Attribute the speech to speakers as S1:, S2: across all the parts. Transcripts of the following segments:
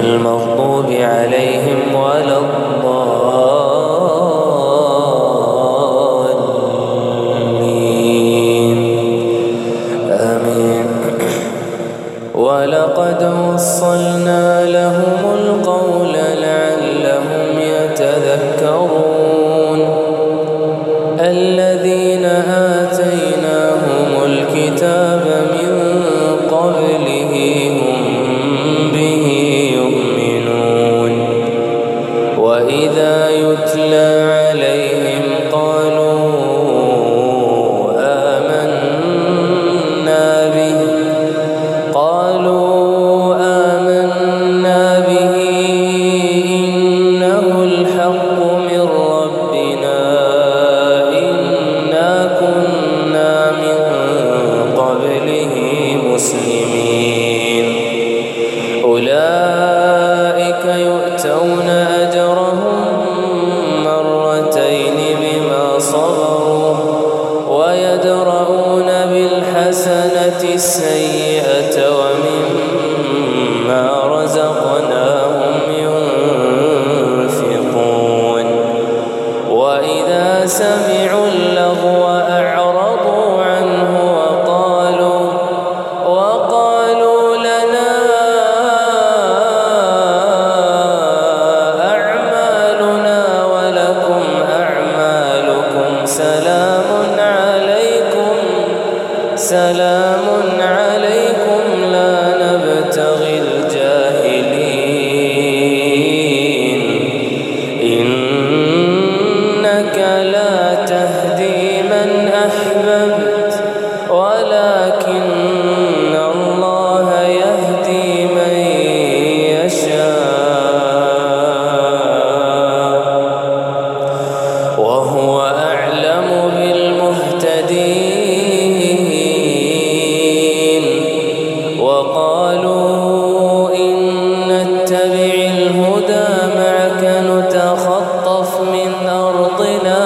S1: المغضوب عليهم ولا الضالين. آمين. ولقد وصلنا لهم القول لعلهم يتذكرون. شاء سمعوا اللغو أعرضوا عنه وقالوا وقالوا لنا أعمالنا ولكم أعمالكم سلام عليكم سلام أغنى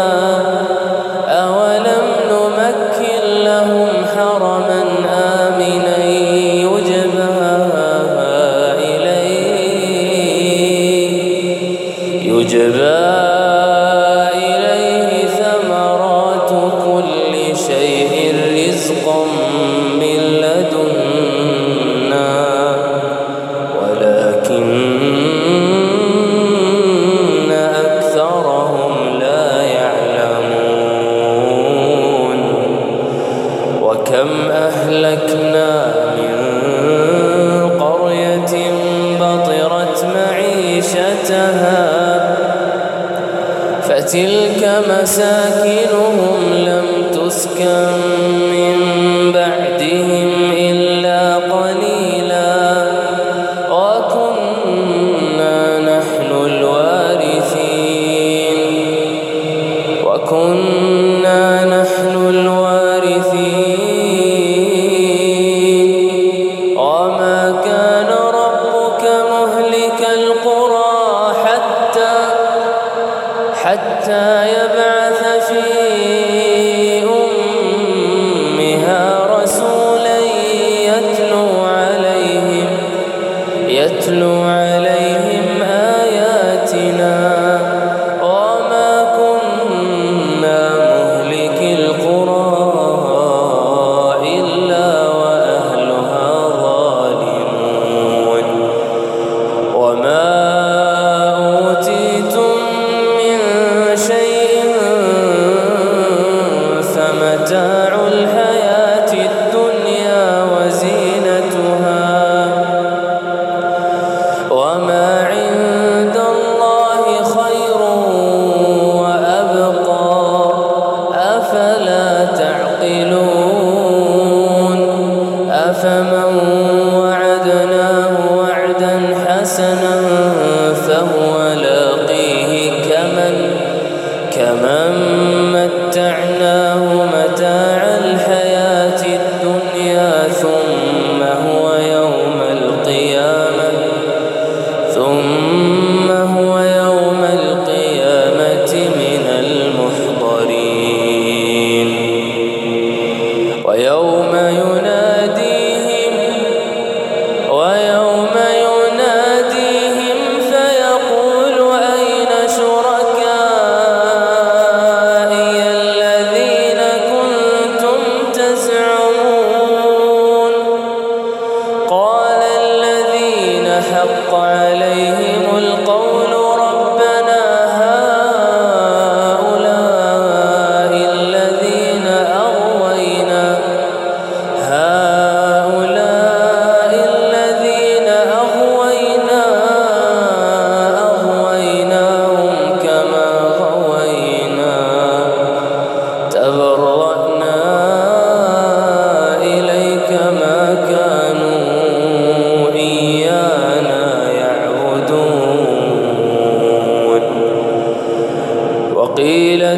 S1: بينها فتلك مساكنهم لم تسكن. يتلو عليه أفمن وعدناه وعدا حسنا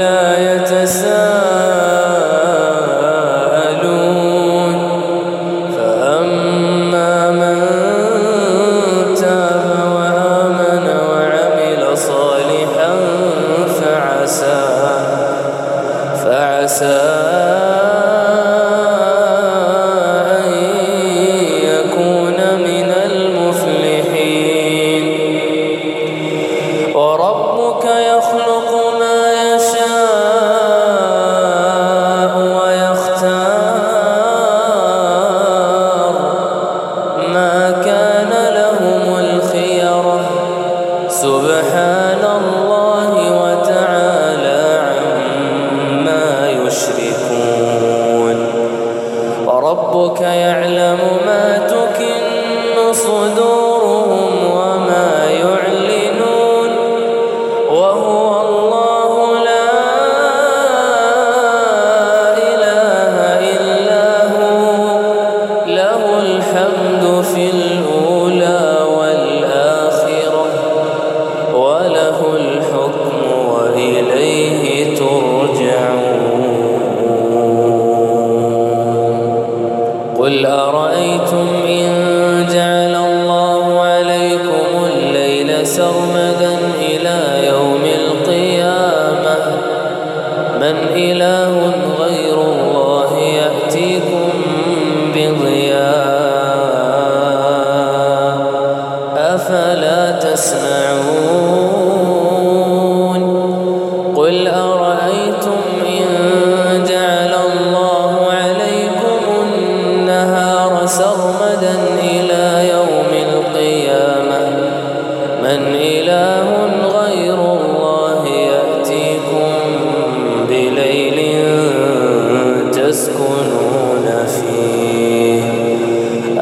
S1: ولا يتساءلون ربك يعلم. عليكم الليل سرمدا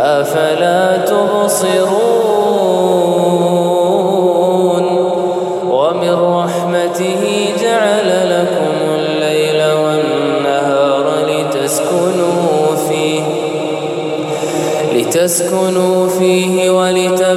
S1: أفلا تبصرون ومن رحمته جعل لكم الليل والنهار لتسكنوا فيه لتسكنوا فيه ولتسكنوا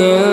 S1: الْعَزِيزِ